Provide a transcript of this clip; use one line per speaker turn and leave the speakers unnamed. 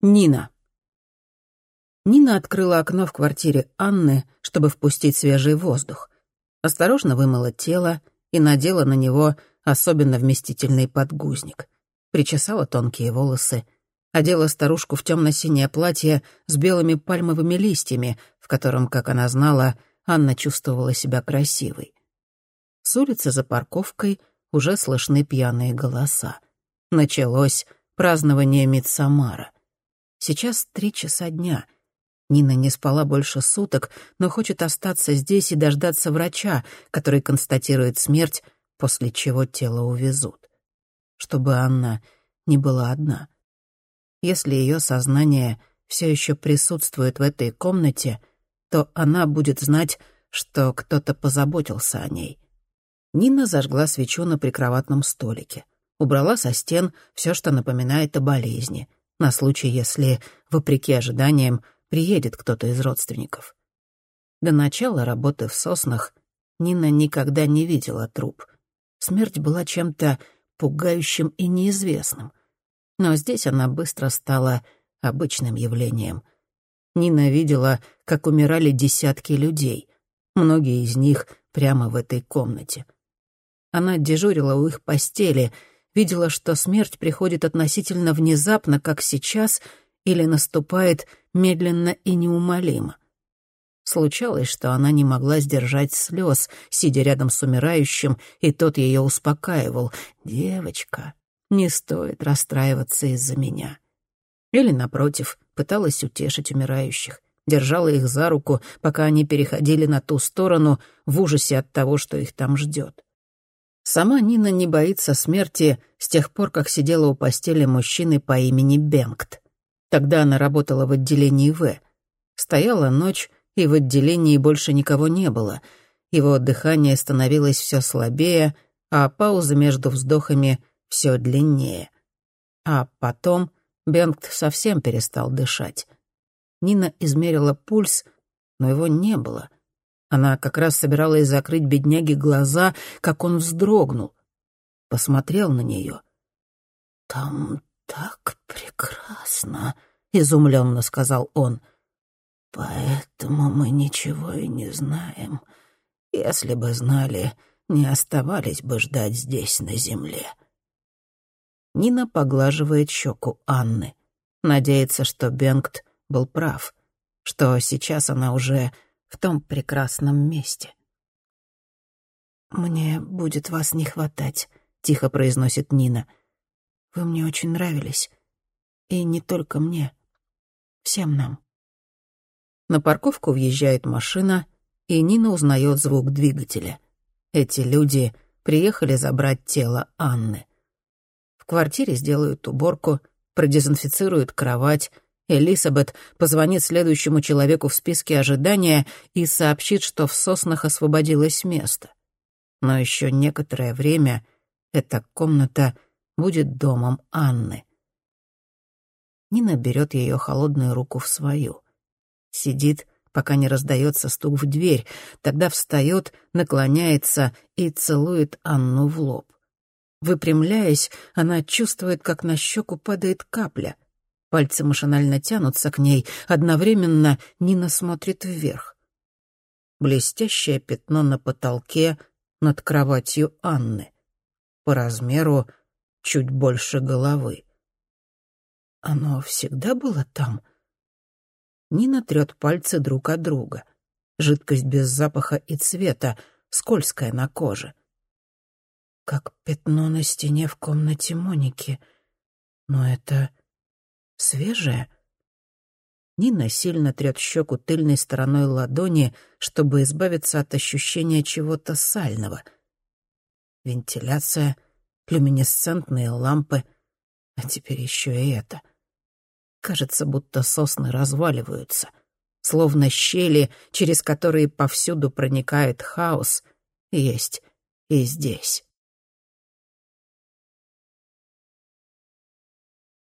Нина. Нина открыла окно в квартире Анны, чтобы впустить свежий воздух. Осторожно вымыла тело и надела на него особенно вместительный подгузник. Причесала тонкие волосы, одела старушку в темно-синее платье с белыми пальмовыми листьями, в котором, как она знала, Анна чувствовала себя красивой. С улицы за парковкой уже слышны пьяные голоса. Началось празднование Мидсамара. Сейчас три часа дня. Нина не спала больше суток, но хочет остаться здесь и дождаться врача, который констатирует смерть, после чего тело увезут. Чтобы Анна не была одна. Если ее сознание все еще присутствует в этой комнате, то она будет знать, что кто-то позаботился о ней. Нина зажгла свечу на прикроватном столике. Убрала со стен все, что напоминает о болезни — на случай, если, вопреки ожиданиям, приедет кто-то из родственников. До начала работы в соснах Нина никогда не видела труп. Смерть была чем-то пугающим и неизвестным. Но здесь она быстро стала обычным явлением. Нина видела, как умирали десятки людей, многие из них прямо в этой комнате. Она дежурила у их постели — видела, что смерть приходит относительно внезапно, как сейчас, или наступает медленно и неумолимо. Случалось, что она не могла сдержать слез, сидя рядом с умирающим, и тот ее успокаивал. «Девочка, не стоит расстраиваться из-за меня». Или, напротив, пыталась утешить умирающих, держала их за руку, пока они переходили на ту сторону в ужасе от того, что их там ждет. Сама Нина не боится смерти с тех пор, как сидела у постели мужчины по имени Бенгт. Тогда она работала в отделении В. Стояла ночь, и в отделении больше никого не было. Его дыхание становилось все слабее, а пауза между вздохами все длиннее. А потом Бенгт совсем перестал дышать. Нина измерила пульс, но его не было — она как раз собиралась закрыть бедняге глаза, как он вздрогнул. Посмотрел на нее. «Там так прекрасно», — изумленно сказал он. «Поэтому мы ничего и не знаем. Если бы знали, не оставались бы ждать здесь, на земле». Нина поглаживает щеку Анны. Надеется, что Бенгт был прав, что сейчас она уже в том прекрасном месте. «Мне будет вас не хватать», — тихо произносит Нина. «Вы мне очень нравились. И не только мне. Всем нам». На парковку въезжает машина, и Нина узнает звук двигателя. Эти люди приехали забрать тело Анны. В квартире сделают уборку, продезинфицируют кровать, Элисабет позвонит следующему человеку в списке ожидания и сообщит, что в соснах освободилось место. Но еще некоторое время эта комната будет домом Анны. Нина берет ее холодную руку в свою. Сидит, пока не раздается стук в дверь, тогда встает, наклоняется и целует Анну в лоб. Выпрямляясь, она чувствует, как на щеку падает капля — Пальцы машинально тянутся к ней, одновременно Нина смотрит вверх. Блестящее пятно на потолке над кроватью Анны. По размеру чуть больше головы. Оно всегда было там? Нина трет пальцы друг от друга. Жидкость без запаха и цвета, скользкая на коже. Как пятно на стене в комнате Моники. Но это Свежая? Нина сильно трет щеку тыльной стороной ладони, чтобы избавиться от ощущения чего-то сального. Вентиляция, люминесцентные лампы, а теперь еще и это. Кажется, будто сосны разваливаются, словно щели, через которые повсюду проникает хаос, есть и здесь.